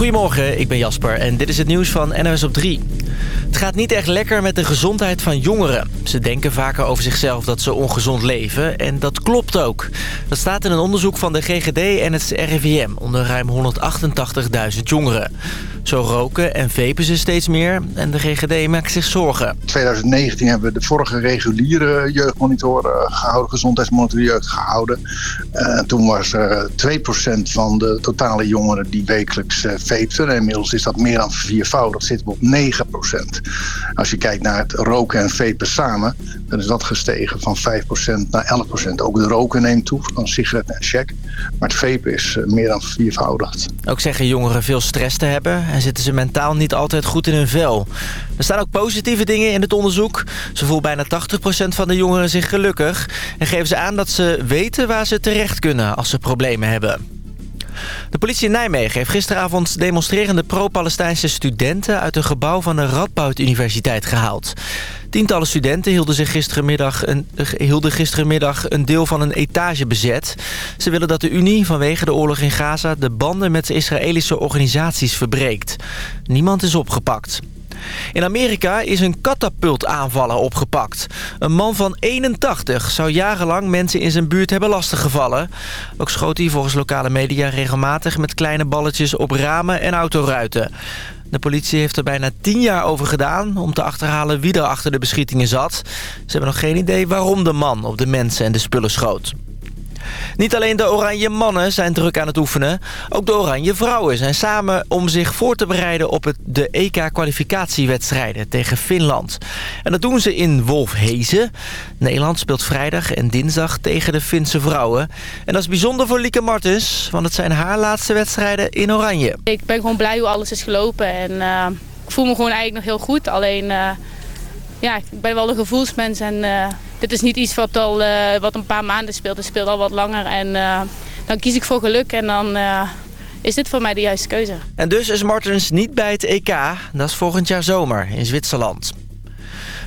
Goedemorgen, ik ben Jasper en dit is het nieuws van NOS op 3. Het gaat niet echt lekker met de gezondheid van jongeren. Ze denken vaker over zichzelf dat ze ongezond leven en dat klopt ook. Dat staat in een onderzoek van de GGD en het RIVM onder ruim 188.000 jongeren. Zo roken en vapen ze steeds meer en de GGD maakt zich zorgen. In 2019 hebben we de vorige reguliere jeugdmonitor uh, gehouden, gezondheidsmonitor jeugd gehouden. Uh, toen was er 2% van de totale jongeren die wekelijks uh, vapen. En inmiddels is dat meer dan viervoudig, zitten we op 9%. Als je kijkt naar het roken en vapen samen, dan is dat gestegen van 5% naar 11%. Ook de roken neemt toe van sigaretten en check. Maar het vapen is meer dan viervoudigd. Ook zeggen jongeren veel stress te hebben en zitten ze mentaal niet altijd goed in hun vel. Er staan ook positieve dingen in het onderzoek. Zo voelt bijna 80% van de jongeren zich gelukkig... en geven ze aan dat ze weten waar ze terecht kunnen als ze problemen hebben. De politie in Nijmegen heeft gisteravond demonstrerende pro-Palestijnse studenten... uit een gebouw van de Radboud Universiteit gehaald. Tientallen studenten hielden, zich gisterenmiddag een, hielden gisterenmiddag een deel van een etage bezet. Ze willen dat de Unie vanwege de oorlog in Gaza... de banden met Israëlische organisaties verbreekt. Niemand is opgepakt. In Amerika is een katapultaanvaller opgepakt. Een man van 81 zou jarenlang mensen in zijn buurt hebben lastiggevallen. Ook schoot hij volgens lokale media regelmatig met kleine balletjes op ramen en autoruiten. De politie heeft er bijna tien jaar over gedaan om te achterhalen wie er achter de beschietingen zat. Ze hebben nog geen idee waarom de man op de mensen en de spullen schoot. Niet alleen de oranje mannen zijn druk aan het oefenen. Ook de oranje vrouwen zijn samen om zich voor te bereiden op de EK-kwalificatiewedstrijden tegen Finland. En dat doen ze in Wolfhezen. Nederland speelt vrijdag en dinsdag tegen de Finse vrouwen. En dat is bijzonder voor Lieke Martens, want het zijn haar laatste wedstrijden in oranje. Ik ben gewoon blij hoe alles is gelopen en uh, ik voel me gewoon eigenlijk nog heel goed. Alleen, uh, ja, ik ben wel een gevoelsmens en... Uh, dit is niet iets wat, al, uh, wat een paar maanden speelt. Het speelt al wat langer. En uh, dan kies ik voor geluk en dan uh, is dit voor mij de juiste keuze. En dus is Martens niet bij het EK. Dat is volgend jaar zomer in Zwitserland.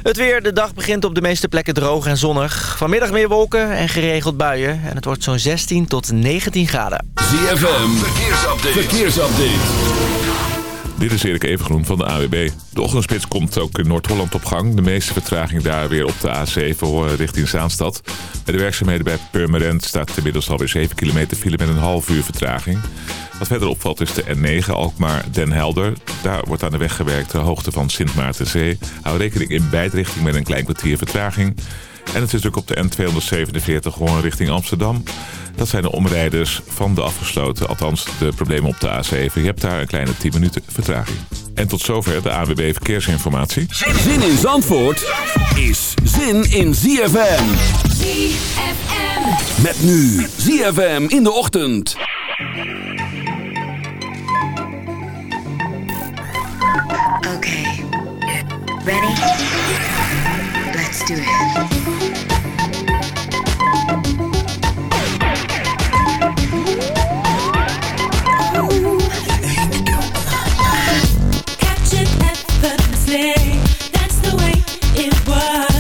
Het weer, de dag begint op de meeste plekken droog en zonnig. Vanmiddag meer wolken en geregeld buien. En het wordt zo'n 16 tot 19 graden. ZFM, verkeersupdate. verkeersupdate. Dit is Erik Evengroen van de AWB. De ochtendspits komt ook in Noord-Holland op gang. De meeste vertraging daar weer op de A7 horen richting Zaanstad. Bij de werkzaamheden bij Purmerend staat inmiddels alweer 7 kilometer file met een half uur vertraging. Wat verder opvalt is de N9 Alkmaar-Den Helder. Daar wordt aan de weg gewerkt de hoogte van Sint Maartenzee. Hou rekening in beide richtingen met een klein kwartier vertraging. En het is ook op de N247 gewoon richting Amsterdam. Dat zijn de omrijders van de afgesloten, althans de problemen op de A7. Je hebt daar een kleine 10 minuten vertraging. En tot zover de AWB Verkeersinformatie. Zin in Zandvoort is zin in ZFM. ZFM. Met nu ZFM in de ochtend. Okay. Ready? Let's do it. day. That's the way it was.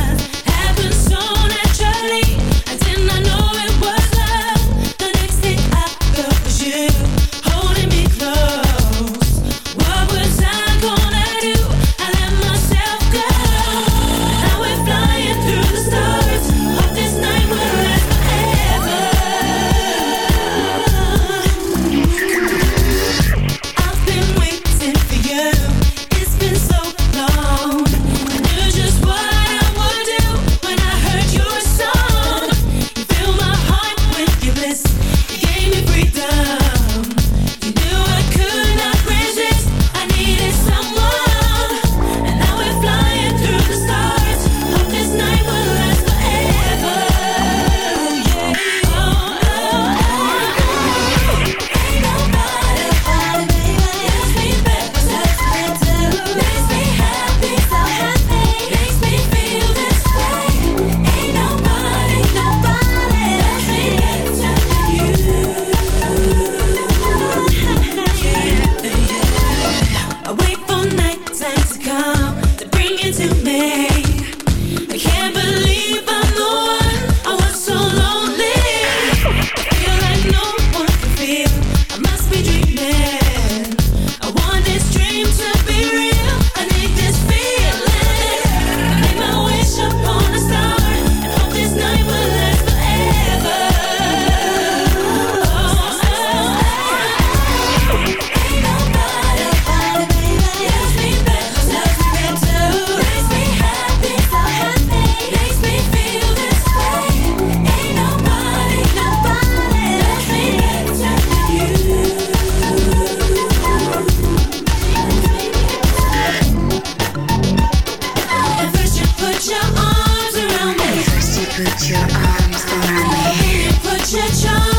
Put your arms around me. Put your charm.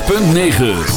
106.9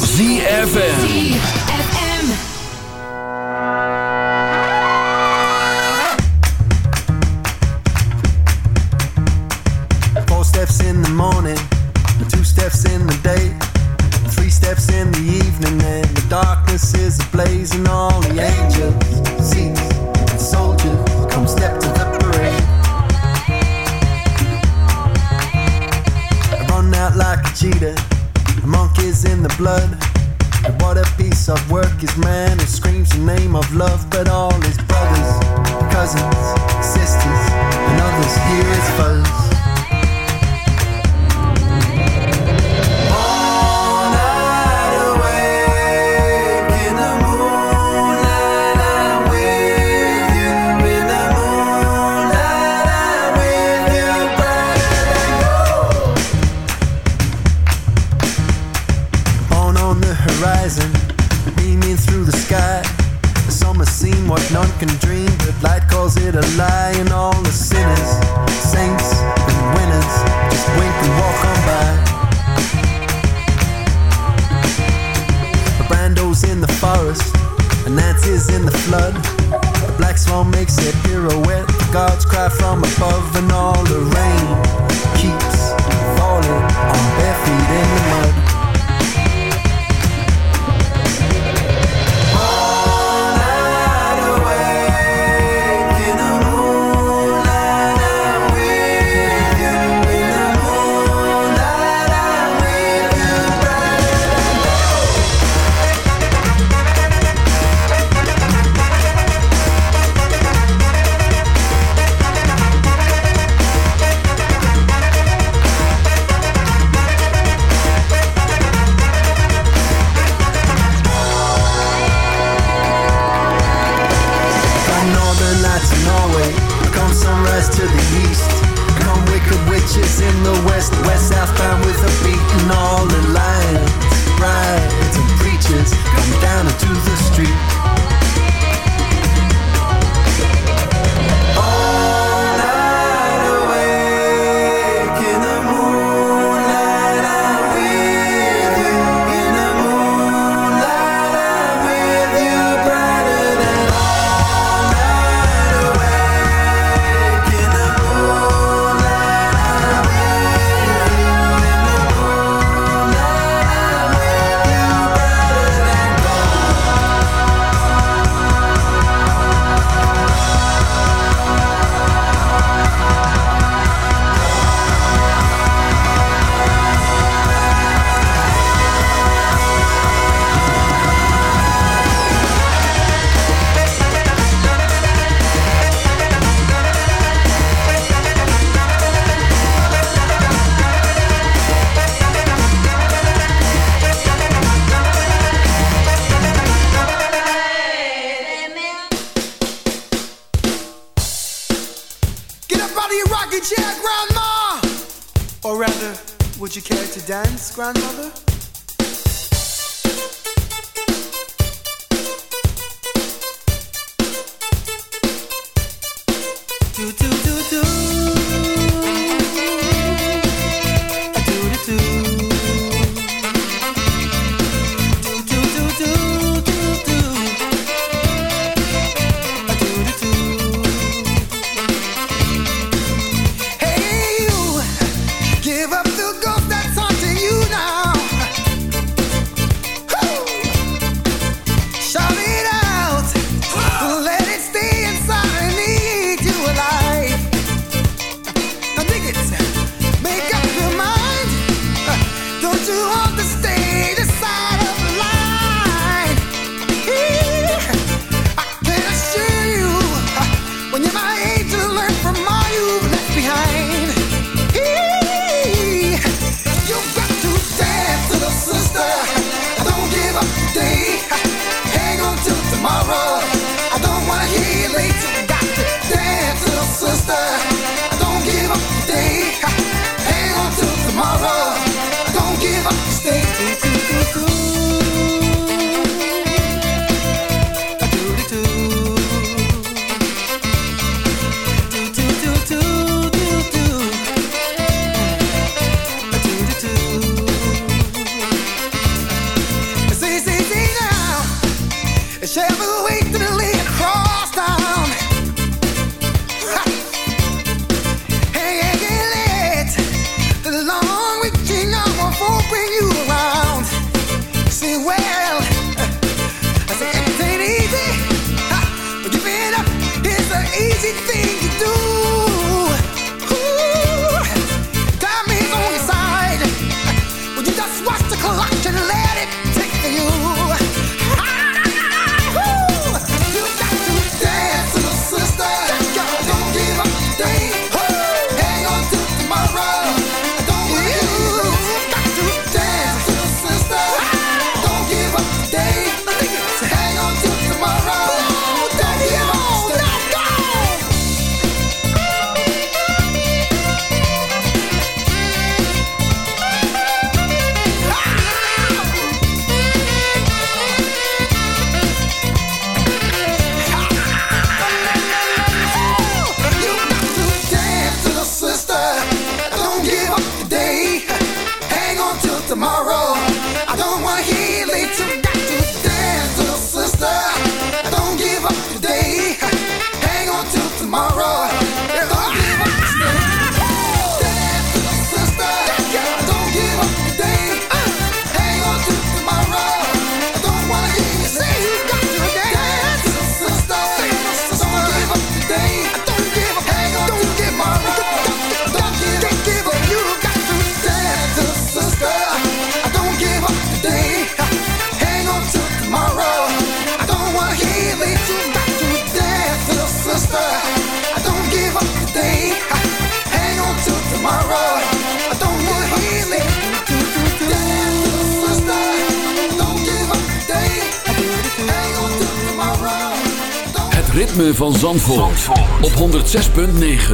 ritme van Zandvoort, Zandvoort. op 106.9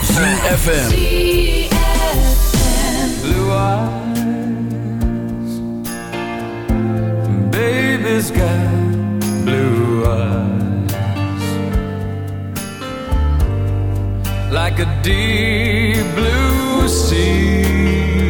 CFFM Blue eyes Baby's got blue eyes. Like a deep blue sea.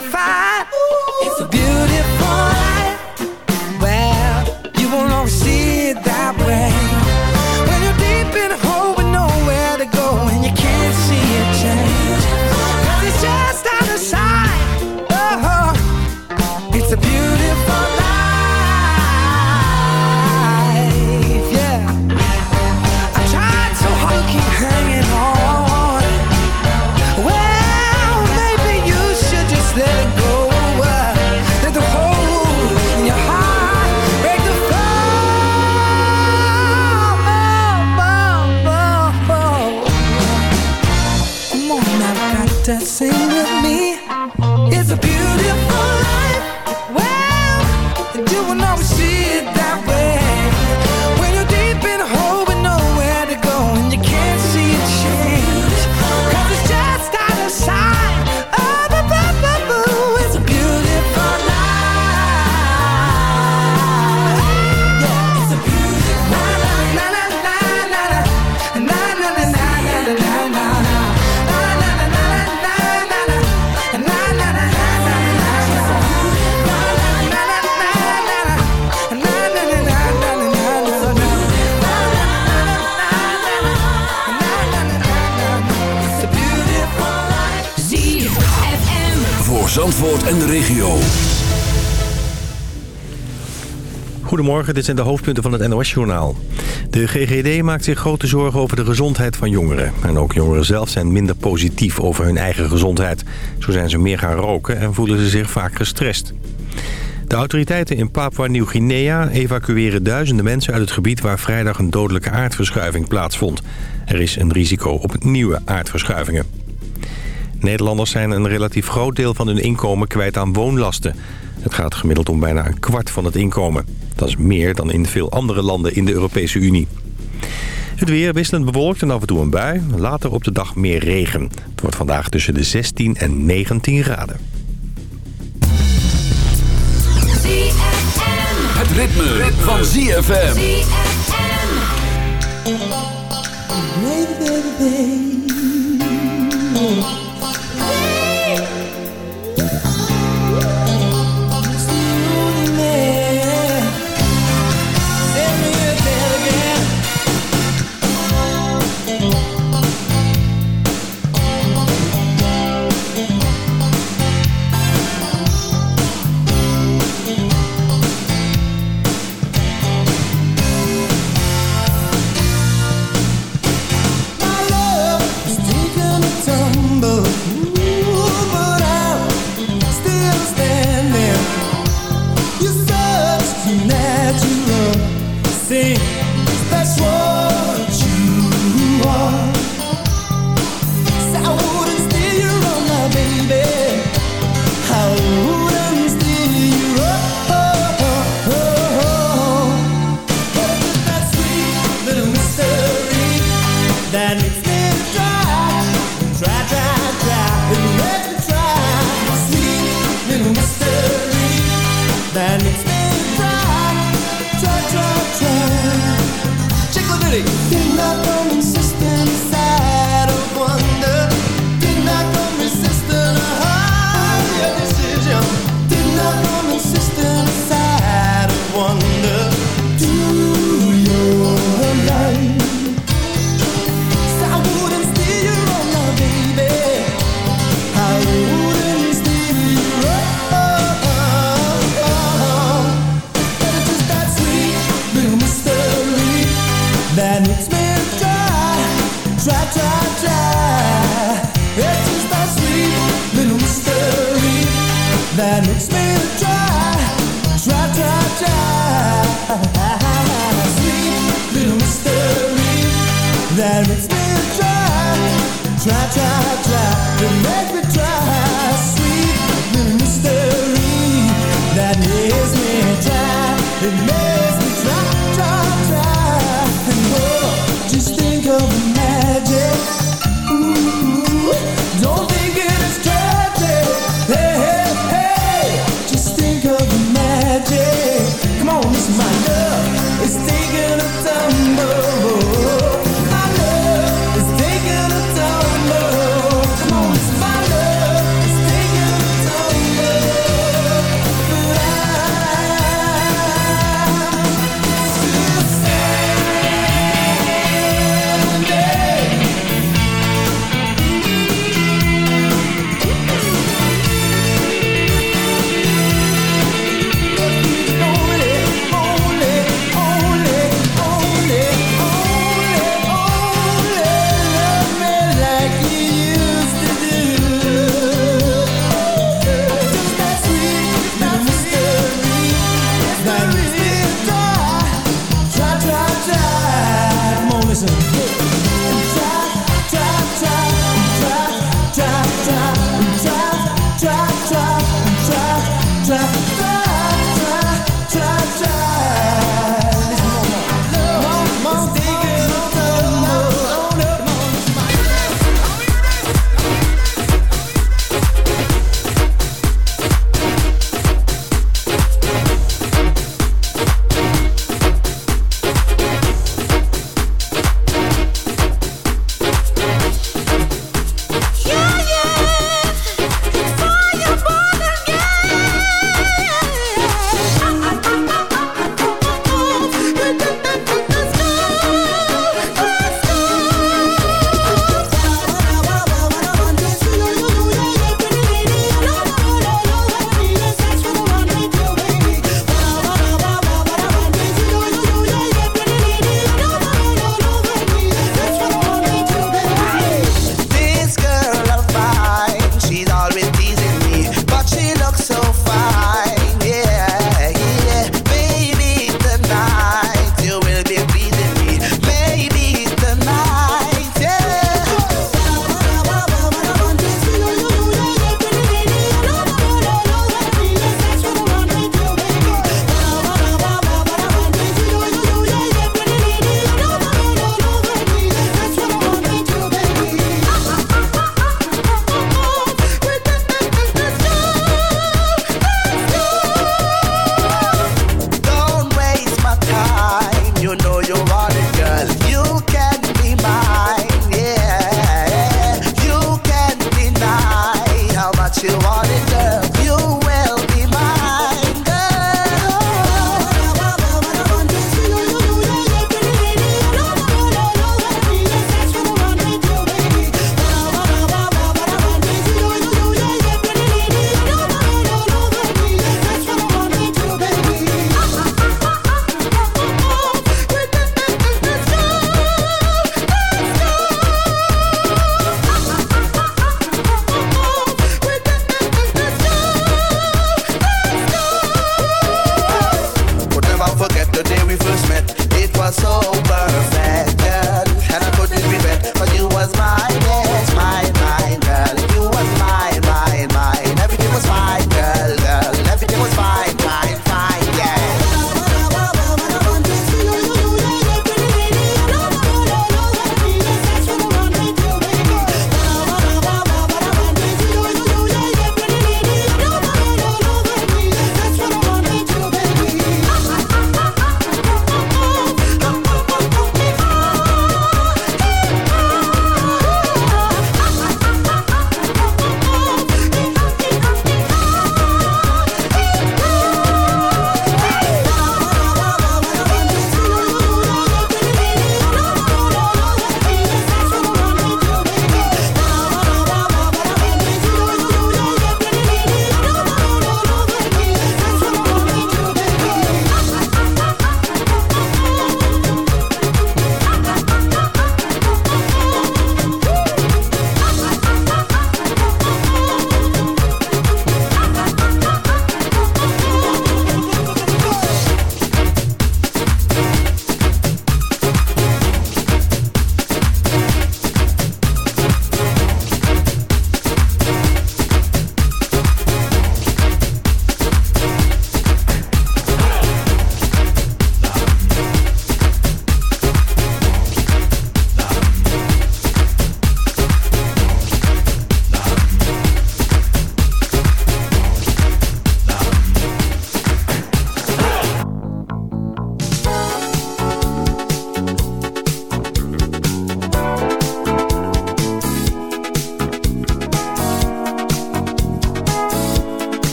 Goedemorgen, dit zijn de hoofdpunten van het NOS-journaal. De GGD maakt zich grote zorgen over de gezondheid van jongeren. En ook jongeren zelf zijn minder positief over hun eigen gezondheid. Zo zijn ze meer gaan roken en voelen ze zich vaak gestrest. De autoriteiten in Papua-Nieuw-Guinea evacueren duizenden mensen uit het gebied... waar vrijdag een dodelijke aardverschuiving plaatsvond. Er is een risico op nieuwe aardverschuivingen. Nederlanders zijn een relatief groot deel van hun inkomen kwijt aan woonlasten. Het gaat gemiddeld om bijna een kwart van het inkomen. Dat is meer dan in veel andere landen in de Europese Unie. Het weer wisselend bewolkt en af en toe een bui. Later op de dag meer regen. Het wordt vandaag tussen de 16 en 19 graden. Het ritme, van ZFM.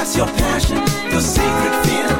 That's your passion, your secret fear.